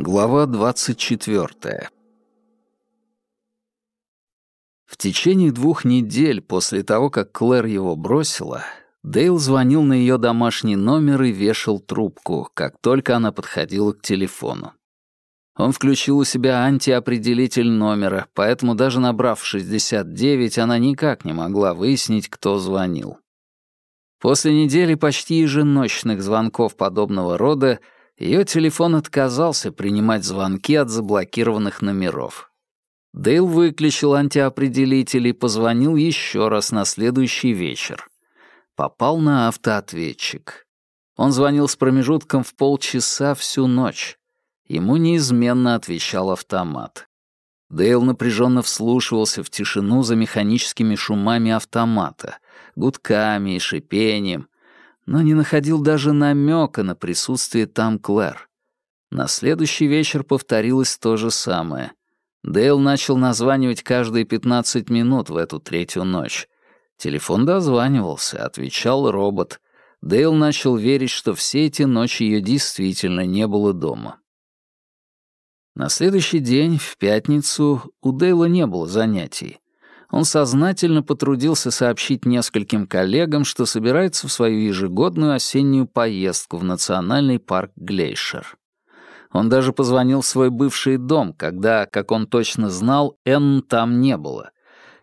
Глава 24. В течение двух недель после того, как Клэр его бросила, Дейл звонил на ее домашний номер и вешал трубку, как только она подходила к телефону. Он включил у себя антиопределитель номера, поэтому даже набрав 69, она никак не могла выяснить, кто звонил. После недели почти еженочных звонков подобного рода ее телефон отказался принимать звонки от заблокированных номеров. Дейл выключил антиопределитель и позвонил еще раз на следующий вечер. Попал на автоответчик. Он звонил с промежутком в полчаса всю ночь. Ему неизменно отвечал автомат. Дейл напряженно вслушивался в тишину за механическими шумами автомата, гудками и шипением, но не находил даже намека на присутствие там Клэр. На следующий вечер повторилось то же самое. Дейл начал названивать каждые 15 минут в эту третью ночь. Телефон дозванивался, отвечал робот. Дейл начал верить, что все эти ночи ее действительно не было дома. На следующий день, в пятницу, у Дейла не было занятий он сознательно потрудился сообщить нескольким коллегам, что собирается в свою ежегодную осеннюю поездку в национальный парк Глейшер. Он даже позвонил в свой бывший дом, когда, как он точно знал, Энн там не было,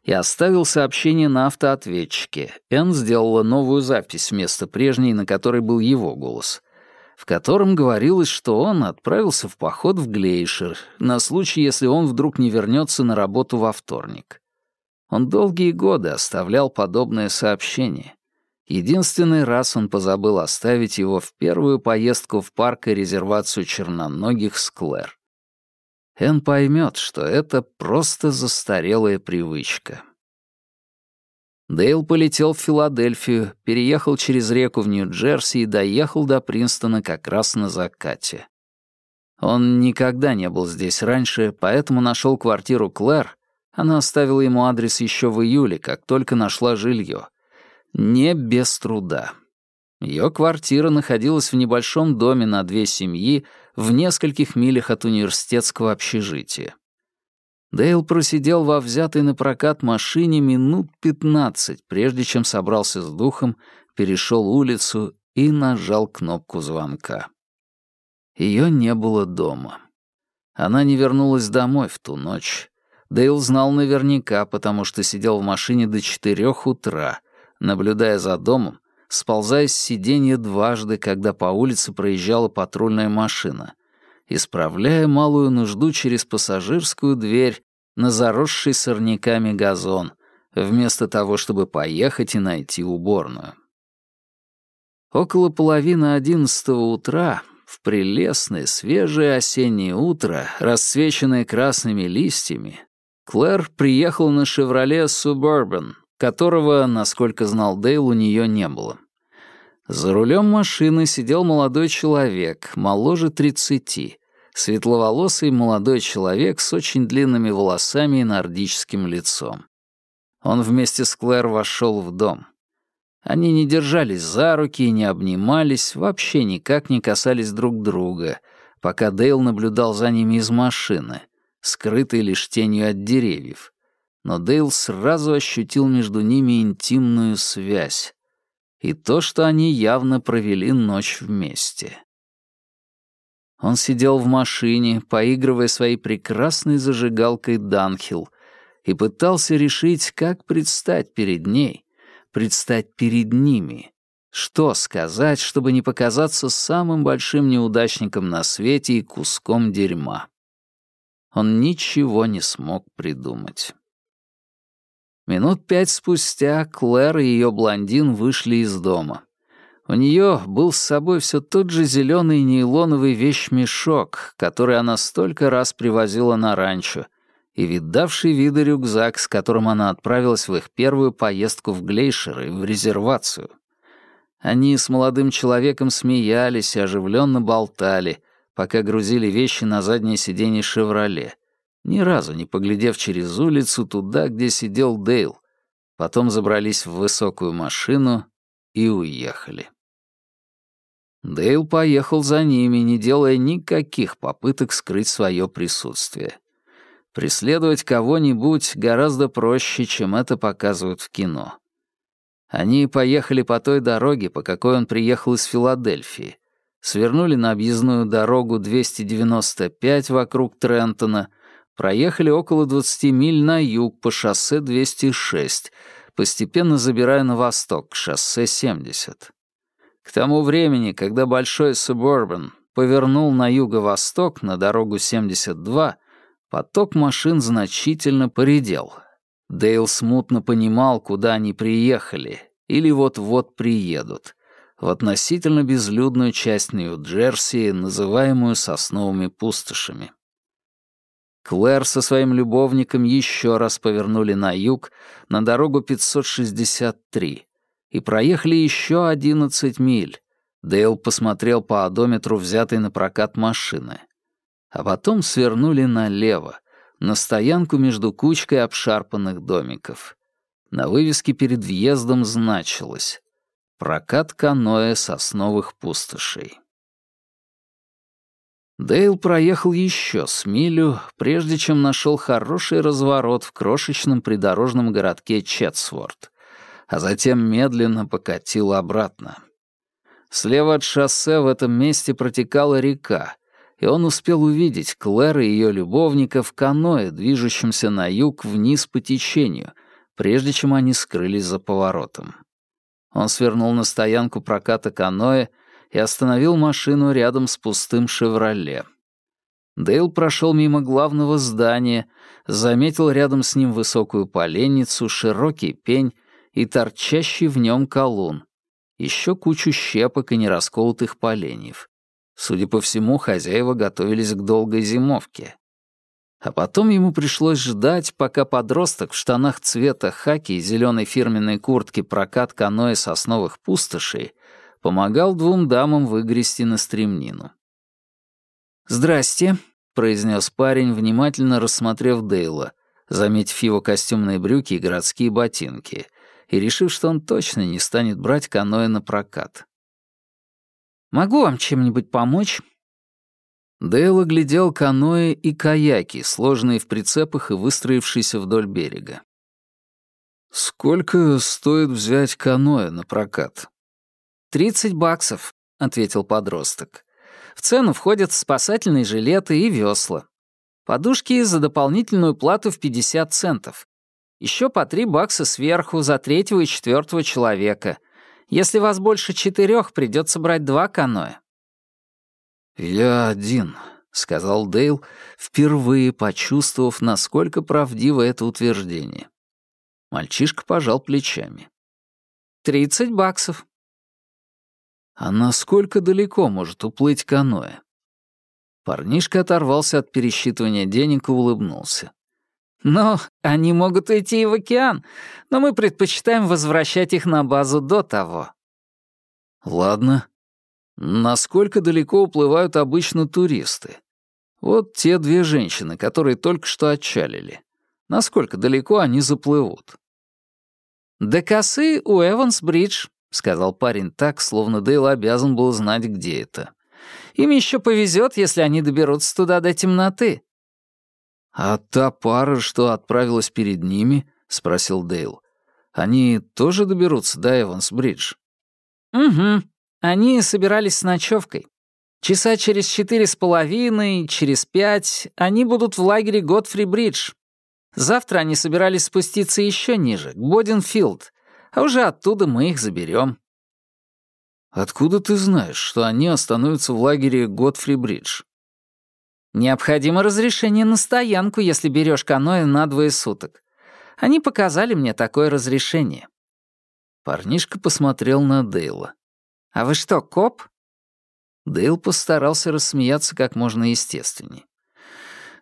и оставил сообщение на автоответчике. Энн сделала новую запись вместо прежней, на которой был его голос, в котором говорилось, что он отправился в поход в Глейшер на случай, если он вдруг не вернется на работу во вторник. Он долгие годы оставлял подобное сообщение. Единственный раз он позабыл оставить его в первую поездку в парк и резервацию черноногих с Клэр. Эн поймет, что это просто застарелая привычка. Дейл полетел в Филадельфию, переехал через реку в Нью-Джерси и доехал до Принстона как раз на закате. Он никогда не был здесь раньше, поэтому нашел квартиру Клэр она оставила ему адрес еще в июле, как только нашла жилье. Не без труда. Ее квартира находилась в небольшом доме на две семьи в нескольких милях от университетского общежития. Дейл просидел во взятой на прокат машине минут пятнадцать, прежде чем собрался с духом, перешел улицу и нажал кнопку звонка. Ее не было дома. Она не вернулась домой в ту ночь. Дейл знал наверняка, потому что сидел в машине до четырех утра, наблюдая за домом, сползая с сиденья дважды, когда по улице проезжала патрульная машина, исправляя малую нужду через пассажирскую дверь на заросший сорняками газон, вместо того, чтобы поехать и найти уборную. Около половины одиннадцатого утра, в прелестное свежее осеннее утро, расцвеченное красными листьями, Клэр приехал на «Шевроле Субурбан», которого, насколько знал Дейл, у нее не было. За рулем машины сидел молодой человек, моложе тридцати, светловолосый молодой человек с очень длинными волосами и нордическим лицом. Он вместе с Клэр вошел в дом. Они не держались за руки и не обнимались, вообще никак не касались друг друга, пока Дейл наблюдал за ними из машины — скрытый лишь тенью от деревьев. Но Дейл сразу ощутил между ними интимную связь и то, что они явно провели ночь вместе. Он сидел в машине, поигрывая своей прекрасной зажигалкой Данхил, и пытался решить, как предстать перед ней, предстать перед ними, что сказать, чтобы не показаться самым большим неудачником на свете и куском дерьма он ничего не смог придумать. Минут пять спустя Клэр и ее блондин вышли из дома. У нее был с собой все тот же зеленый нейлоновый вещмешок, который она столько раз привозила на ранчо, и видавший виды рюкзак, с которым она отправилась в их первую поездку в Глейшер и в резервацию. Они с молодым человеком смеялись и оживленно болтали, пока грузили вещи на заднее сиденье «Шевроле», ни разу не поглядев через улицу туда, где сидел Дейл. Потом забрались в высокую машину и уехали. Дейл поехал за ними, не делая никаких попыток скрыть свое присутствие. Преследовать кого-нибудь гораздо проще, чем это показывают в кино. Они поехали по той дороге, по какой он приехал из Филадельфии, свернули на объездную дорогу 295 вокруг Трентона, проехали около 20 миль на юг по шоссе 206, постепенно забирая на восток, к шоссе 70. К тому времени, когда большой Suburban повернул на юго-восток на дорогу 72, поток машин значительно поредел. Дейл смутно понимал, куда они приехали или вот-вот приедут, в относительно безлюдную часть Нью-Джерси, называемую сосновыми пустошами. Клэр со своим любовником еще раз повернули на юг, на дорогу 563, и проехали еще 11 миль. Дейл посмотрел по одометру, взятой на прокат машины. А потом свернули налево, на стоянку между кучкой обшарпанных домиков. На вывеске перед въездом значилось «Прокат каноэ сосновых пустошей». Дейл проехал еще с милю, прежде чем нашел хороший разворот в крошечном придорожном городке Четсворт а затем медленно покатил обратно. Слева от шоссе в этом месте протекала река, и он успел увидеть Клэр и ее любовника в каное, движущемся на юг вниз по течению, прежде чем они скрылись за поворотом. Он свернул на стоянку проката каноэ и остановил машину рядом с пустым «Шевроле». Дейл прошел мимо главного здания, заметил рядом с ним высокую поленницу, широкий пень и торчащий в нем колун, еще кучу щепок и нерасколотых поленьев. Судя по всему, хозяева готовились к долгой зимовке. А потом ему пришлось ждать, пока подросток в штанах цвета хаки и зеленой фирменной куртке прокат каноэ сосновых пустошей помогал двум дамам выгрести на стремнину. «Здрасте», — произнес парень, внимательно рассмотрев Дейла, заметив его костюмные брюки и городские ботинки, и решив, что он точно не станет брать каноэ на прокат. «Могу вам чем-нибудь помочь?» Дейл оглядел каноэ и каяки, сложенные в прицепах и выстроившиеся вдоль берега. «Сколько стоит взять каноэ на прокат?» «Тридцать баксов», — ответил подросток. «В цену входят спасательные жилеты и весла. Подушки за дополнительную плату в 50 центов. Еще по три бакса сверху за третьего и четвертого человека. Если вас больше четырех, придется брать два каноэ». «Я один», — сказал Дейл, впервые почувствовав, насколько правдиво это утверждение. Мальчишка пожал плечами. «Тридцать баксов». «А насколько далеко может уплыть каноэ?» Парнишка оторвался от пересчитывания денег и улыбнулся. «Ну, они могут уйти и в океан, но мы предпочитаем возвращать их на базу до того». «Ладно. Насколько далеко уплывают обычно туристы? Вот те две женщины, которые только что отчалили. Насколько далеко они заплывут?» «До косы у Эванс-Бридж», — сказал парень так, словно Дейл обязан был знать, где это. «Им еще повезет, если они доберутся туда до темноты. «А та пара, что отправилась перед ними?» — спросил Дейл. «Они тоже доберутся до Эванс-Бридж?» «Угу. Они собирались с ночевкой. Часа через четыре с половиной, через пять они будут в лагере Готфри-Бридж. Завтра они собирались спуститься еще ниже, к Боденфилд, а уже оттуда мы их заберем. «Откуда ты знаешь, что они остановятся в лагере Готфри-Бридж?» Необходимо разрешение на стоянку, если берешь каноэ на двое суток. Они показали мне такое разрешение». Парнишка посмотрел на Дейла. «А вы что, коп?» Дейл постарался рассмеяться как можно естественней.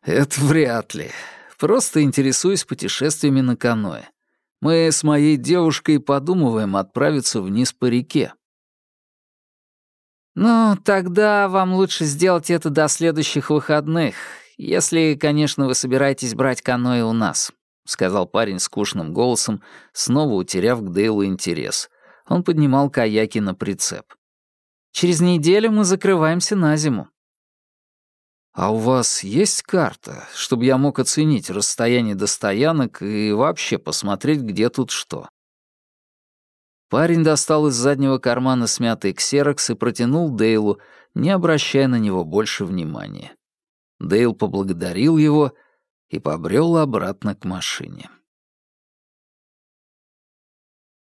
«Это вряд ли. Просто интересуюсь путешествиями на каноэ. Мы с моей девушкой подумываем отправиться вниз по реке. «Ну, тогда вам лучше сделать это до следующих выходных, если, конечно, вы собираетесь брать каноэ у нас», — сказал парень скучным голосом, снова утеряв к Дейлу интерес. Он поднимал каяки на прицеп. Через неделю мы закрываемся на зиму». «А у вас есть карта, чтобы я мог оценить расстояние до стоянок и вообще посмотреть, где тут что?» Парень достал из заднего кармана смятый ксерокс и протянул Дейлу, не обращая на него больше внимания. Дейл поблагодарил его и побрел обратно к машине.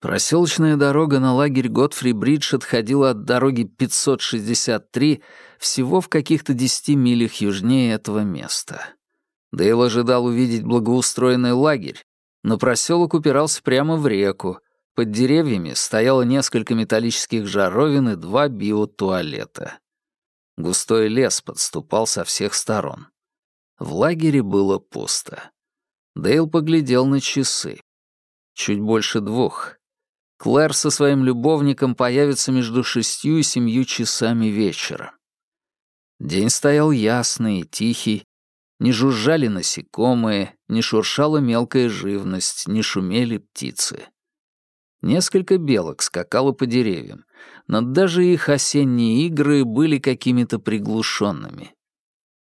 Проселочная дорога на лагерь Готфри-Бридж отходила от дороги 563 всего в каких-то десяти милях южнее этого места. Дейл ожидал увидеть благоустроенный лагерь, но проселок упирался прямо в реку. Под деревьями стояло несколько металлических жаровин и два биотуалета. Густой лес подступал со всех сторон. В лагере было пусто. Дейл поглядел на часы. Чуть больше двух. Клэр со своим любовником появится между шестью и семью часами вечера. День стоял ясный и тихий, не жужжали насекомые, не шуршала мелкая живность, не шумели птицы. Несколько белок скакало по деревьям, но даже их осенние игры были какими-то приглушенными.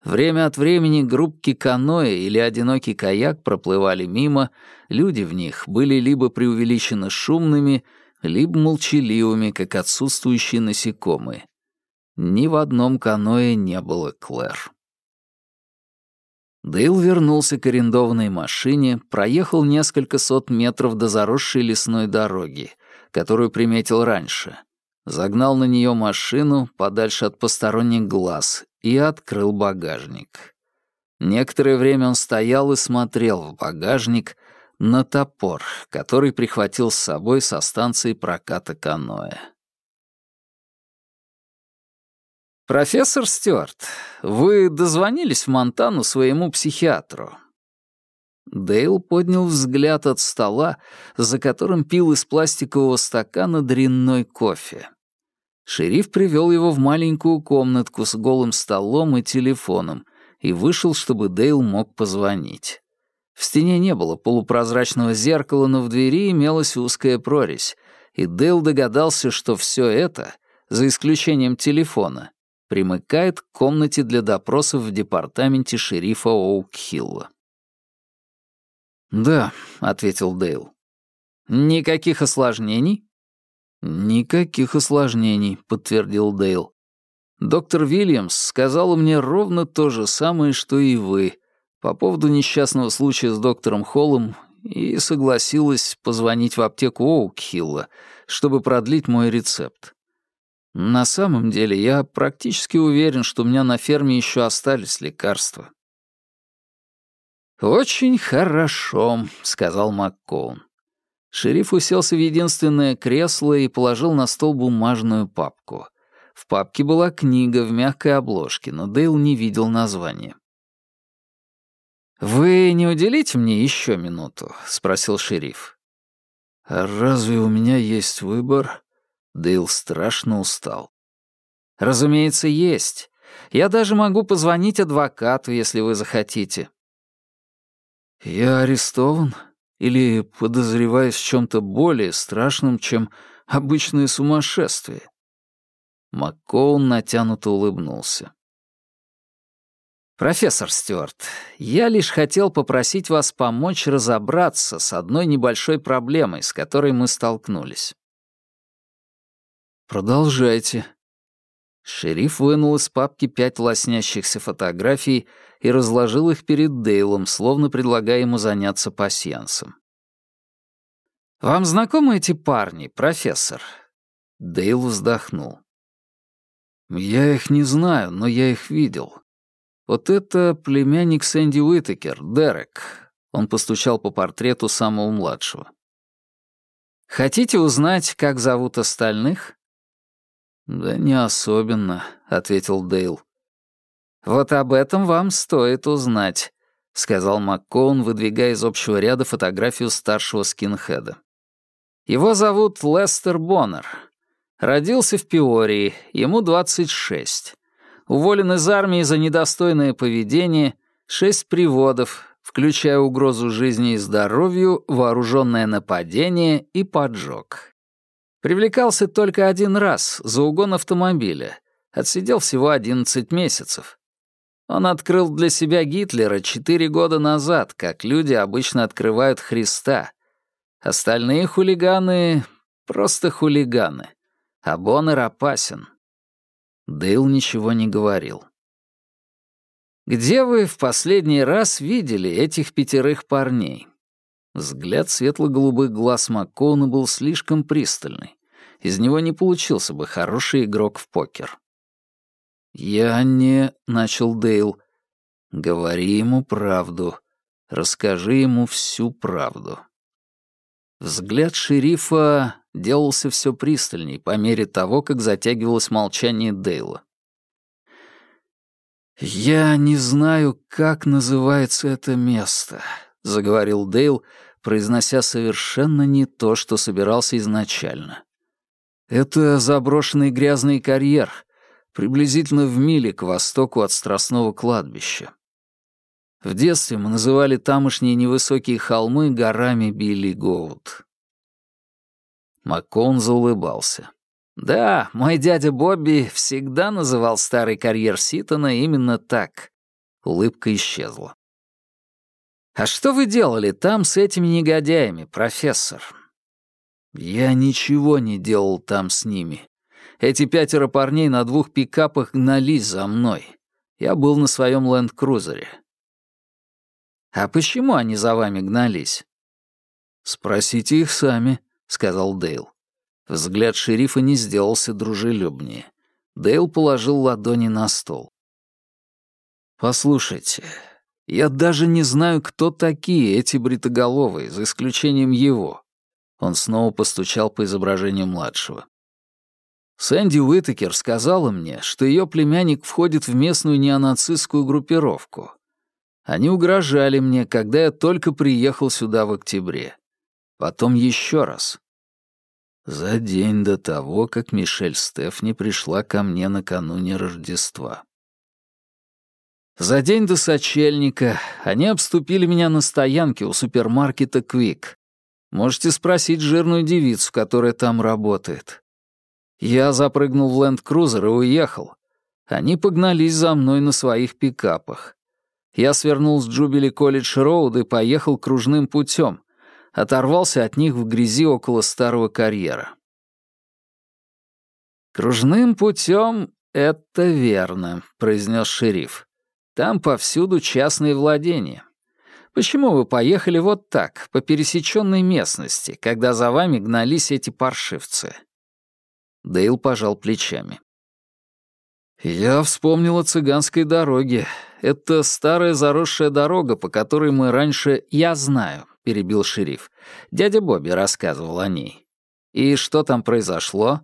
Время от времени группки каноэ или одинокий каяк проплывали мимо, люди в них были либо преувеличенно шумными, либо молчаливыми, как отсутствующие насекомые. Ни в одном каноэ не было Клэр. Дейл вернулся к арендованной машине, проехал несколько сот метров до заросшей лесной дороги, которую приметил раньше, загнал на нее машину подальше от посторонних глаз и открыл багажник. Некоторое время он стоял и смотрел в багажник на топор, который прихватил с собой со станции проката каноэ. «Профессор Стюарт, вы дозвонились в Монтану своему психиатру?» Дейл поднял взгляд от стола, за которым пил из пластикового стакана дрянной кофе. Шериф привел его в маленькую комнатку с голым столом и телефоном и вышел, чтобы Дейл мог позвонить. В стене не было полупрозрачного зеркала, но в двери имелась узкая прорезь, и Дейл догадался, что все это, за исключением телефона, примыкает к комнате для допросов в департаменте шерифа Оук-Хилла. «Да», — ответил Дейл. «Никаких осложнений?» «Никаких осложнений», — подтвердил Дейл. «Доктор Вильямс сказал мне ровно то же самое, что и вы, по поводу несчастного случая с доктором Холлом и согласилась позвонить в аптеку Оукхилла, чтобы продлить мой рецепт. На самом деле, я практически уверен, что у меня на ферме еще остались лекарства». «Очень хорошо», — сказал МакКоун. Шериф уселся в единственное кресло и положил на стол бумажную папку. В папке была книга в мягкой обложке, но Дейл не видел названия. «Вы не уделите мне еще минуту?» — спросил шериф. «А разве у меня есть выбор?» Дейл страшно устал. «Разумеется, есть. Я даже могу позвонить адвокату, если вы захотите». «Я арестован?» Или подозреваясь в чем-то более страшном, чем обычное сумасшествие. Маккоун натянуто улыбнулся. «Профессор Стюарт, я лишь хотел попросить вас помочь разобраться с одной небольшой проблемой, с которой мы столкнулись». «Продолжайте». Шериф вынул из папки пять лоснящихся фотографий и разложил их перед Дейлом, словно предлагая ему заняться пасьянсом. «Вам знакомы эти парни, профессор?» Дейл вздохнул. «Я их не знаю, но я их видел. Вот это племянник Сэнди Уитакер, Дерек». Он постучал по портрету самого младшего. «Хотите узнать, как зовут остальных?» «Да не особенно», — ответил Дейл. «Вот об этом вам стоит узнать», — сказал МакКоун, выдвигая из общего ряда фотографию старшего скинхеда. «Его зовут Лестер Боннер. Родился в Пиории, ему 26. Уволен из армии за недостойное поведение, шесть приводов, включая угрозу жизни и здоровью, вооруженное нападение и поджог. Привлекался только один раз за угон автомобиля. Отсидел всего 11 месяцев. Он открыл для себя Гитлера четыре года назад, как люди обычно открывают Христа. Остальные хулиганы — просто хулиганы. А Боннер опасен. Дейл ничего не говорил. «Где вы в последний раз видели этих пятерых парней?» Взгляд светло-голубых глаз Маккоуна был слишком пристальный. Из него не получился бы хороший игрок в покер. «Я не...» — начал Дейл. «Говори ему правду. Расскажи ему всю правду». Взгляд шерифа делался все пристальней по мере того, как затягивалось молчание Дейла. «Я не знаю, как называется это место», — заговорил Дейл, произнося совершенно не то, что собирался изначально. «Это заброшенный грязный карьер, приблизительно в миле к востоку от Страстного кладбища. В детстве мы называли тамошние невысокие холмы горами Билли Гоут». Маккоун заулыбался. Да, мой дядя Бобби всегда называл старый карьер Ситона именно так. Улыбка исчезла. «А что вы делали там с этими негодяями, профессор?» «Я ничего не делал там с ними. Эти пятеро парней на двух пикапах гнались за мной. Я был на своем ленд-крузере». «А почему они за вами гнались?» «Спросите их сами», — сказал Дейл. Взгляд шерифа не сделался дружелюбнее. Дейл положил ладони на стол. «Послушайте, я даже не знаю, кто такие эти бритоголовые, за исключением его». Он снова постучал по изображению младшего. Сэнди Уитакер сказала мне, что ее племянник входит в местную неонацистскую группировку. Они угрожали мне, когда я только приехал сюда в октябре. Потом еще раз. За день до того, как Мишель Стефни пришла ко мне накануне Рождества. За день до сочельника они обступили меня на стоянке у супермаркета «Квик». Можете спросить жирную девицу, которая там работает. Я запрыгнул в ленд-крузер и уехал. Они погнались за мной на своих пикапах. Я свернул с Джубили Колледж Роуд и поехал кружным путем, оторвался от них в грязи около старого карьера. «Кружным путем это верно», — произнес шериф. «Там повсюду частные владения. Почему вы поехали вот так, по пересеченной местности, когда за вами гнались эти паршивцы?» Дейл пожал плечами. «Я вспомнил о цыганской дороге. Это старая заросшая дорога, по которой мы раньше... Я знаю перебил шериф. «Дядя Бобби рассказывал о ней. И что там произошло?»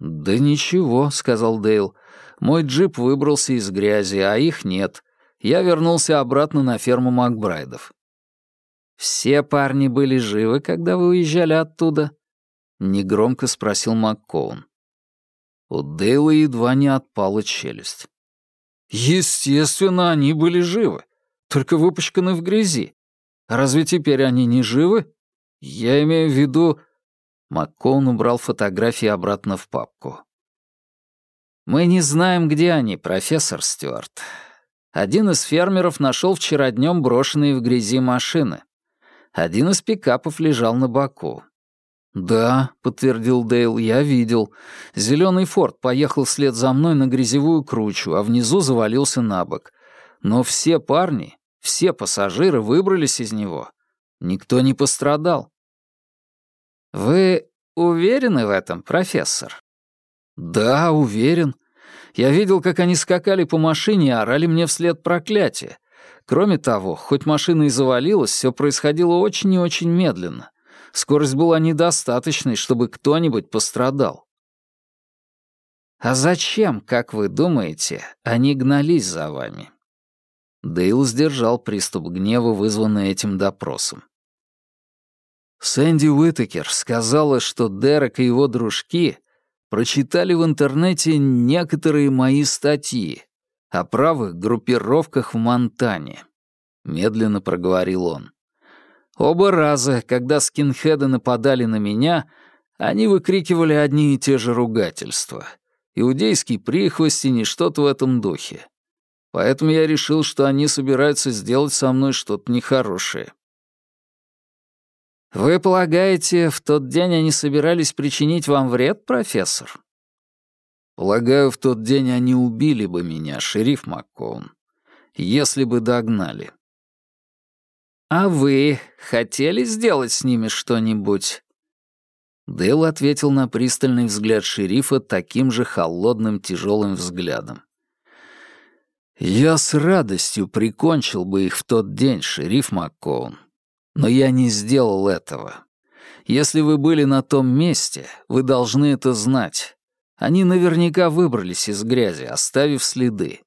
«Да ничего», — сказал Дейл. «Мой джип выбрался из грязи, а их нет. Я вернулся обратно на ферму Макбрайдов». «Все парни были живы, когда вы уезжали оттуда?» — негромко спросил МакКоун. У Дейла едва не отпала челюсть. «Естественно, они были живы, только выпачканы в грязи. Разве теперь они не живы? Я имею в виду...» Маккоун убрал фотографии обратно в папку. «Мы не знаем, где они, профессор Стюарт. Один из фермеров нашел вчера днем брошенные в грязи машины. Один из пикапов лежал на боку. «Да», — подтвердил Дейл, — «я видел. Зеленый форт поехал вслед за мной на грязевую кручу, а внизу завалился на бок. Но все парни, все пассажиры выбрались из него. Никто не пострадал. Вы уверены в этом, профессор? Да, уверен. Я видел, как они скакали по машине и орали мне вслед проклятие. Кроме того, хоть машина и завалилась, все происходило очень и очень медленно. Скорость была недостаточной, чтобы кто-нибудь пострадал. А зачем, как вы думаете, они гнались за вами? Дейл сдержал приступ гнева, вызванный этим допросом. Сэнди Уитакер сказала, что Дерек и его дружки прочитали в интернете некоторые мои статьи о правых группировках в Монтане. Медленно проговорил он. Оба раза, когда скинхеды нападали на меня, Они выкрикивали одни и те же ругательства. Иудейский прихвостень и что-то в этом духе. Поэтому я решил, что они собираются сделать со мной что-то нехорошее. «Вы полагаете, в тот день они собирались причинить вам вред, профессор?» «Полагаю, в тот день они убили бы меня, шериф МакКоун, если бы догнали». «А вы хотели сделать с ними что-нибудь?» Дейл ответил на пристальный взгляд шерифа таким же холодным тяжелым взглядом. «Я с радостью прикончил бы их в тот день, шериф МакКоун. Но я не сделал этого. Если вы были на том месте, вы должны это знать. Они наверняка выбрались из грязи, оставив следы».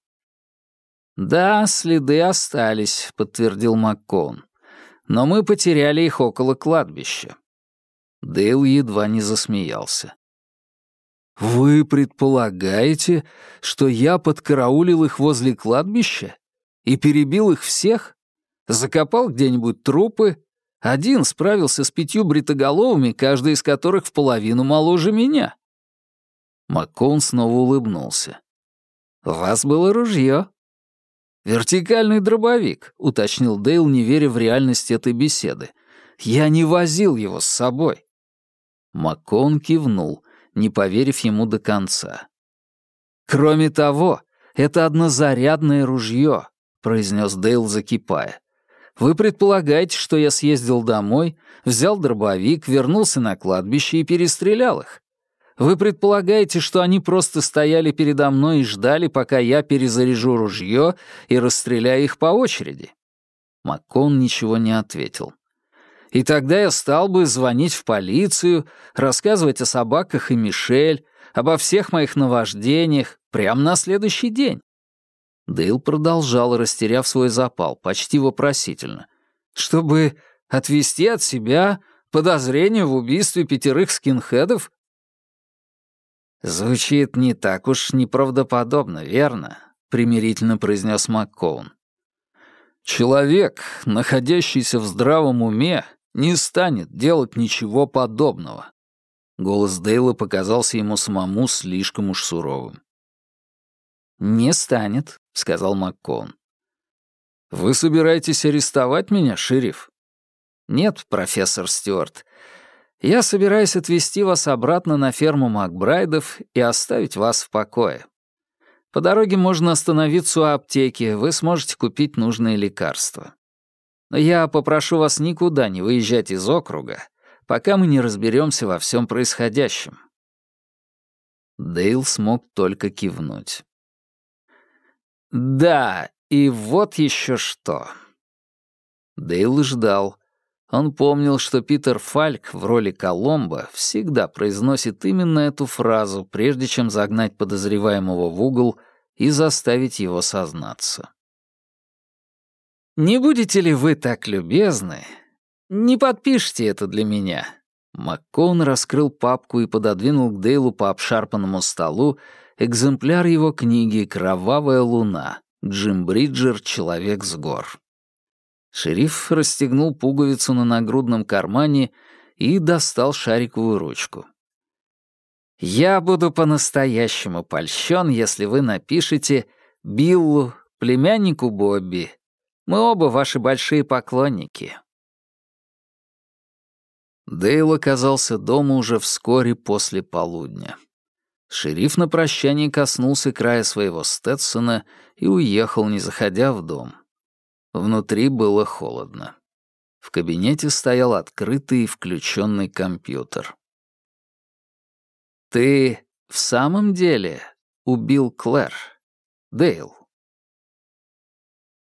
«Да, следы остались», — подтвердил МакКоун. «Но мы потеряли их около кладбища». Дейл едва не засмеялся. «Вы предполагаете, что я подкараулил их возле кладбища и перебил их всех? Закопал где-нибудь трупы? Один справился с пятью бритоголовыми, каждый из которых в половину моложе меня». Маккоун снова улыбнулся. «У вас было ружье?» «Вертикальный дробовик», — уточнил Дейл, не веря в реальность этой беседы. «Я не возил его с собой». Маккоун кивнул, не поверив ему до конца. «Кроме того, это однозарядное ружье», — произнес Дейл, закипая. «Вы предполагаете, что я съездил домой, взял дробовик, вернулся на кладбище и перестрелял их? Вы предполагаете, что они просто стояли передо мной и ждали, пока я перезаряжу ружье и расстреляю их по очереди?» Маккон ничего не ответил. И тогда я стал бы звонить в полицию, рассказывать о собаках и Мишель, обо всех моих наваждениях, прямо на следующий день. Дейл продолжал, растеряв свой запал, почти вопросительно. Чтобы отвести от себя подозрение в убийстве пятерых скинхедов? «Звучит не так уж неправдоподобно, верно?» — примирительно произнес МакКоун. «Человек, находящийся в здравом уме, не станет делать ничего подобного. Голос Дейла показался ему самому слишком уж суровым. «Не станет», — сказал МакКон. «Вы собираетесь арестовать меня, шериф?» «Нет, профессор Стюарт. Я собираюсь отвезти вас обратно на ферму Макбрайдов и оставить вас в покое. По дороге можно остановиться у аптеки, вы сможете купить нужные лекарства. Но я попрошу вас никуда не выезжать из округа, пока мы не разберемся во всем происходящем». Дейл смог только кивнуть. «Да, и вот еще что». Дейл ждал. Он помнил, что Питер Фальк в роли Коломбо всегда произносит именно эту фразу, прежде чем загнать подозреваемого в угол и заставить его сознаться. «Не будете ли вы так любезны? Не подпишите это для меня». МакКоун раскрыл папку и пододвинул к Дейлу по обшарпанному столу экземпляр его книги «Кровавая луна. Джим Бриджер. Человек с гор». Шериф расстегнул пуговицу на нагрудном кармане и достал шариковую ручку. «Я буду по-настоящему польщен, если вы напишете Биллу, племяннику Бобби, мы оба ваши большие поклонники». Дейл оказался дома уже вскоре после полудня. Шериф на прощание коснулся края своего Стетсона и уехал, не заходя в дом. Внутри было холодно. В кабинете стоял открытый и включенный компьютер. «Ты в самом деле убил Клэр, Дейл?»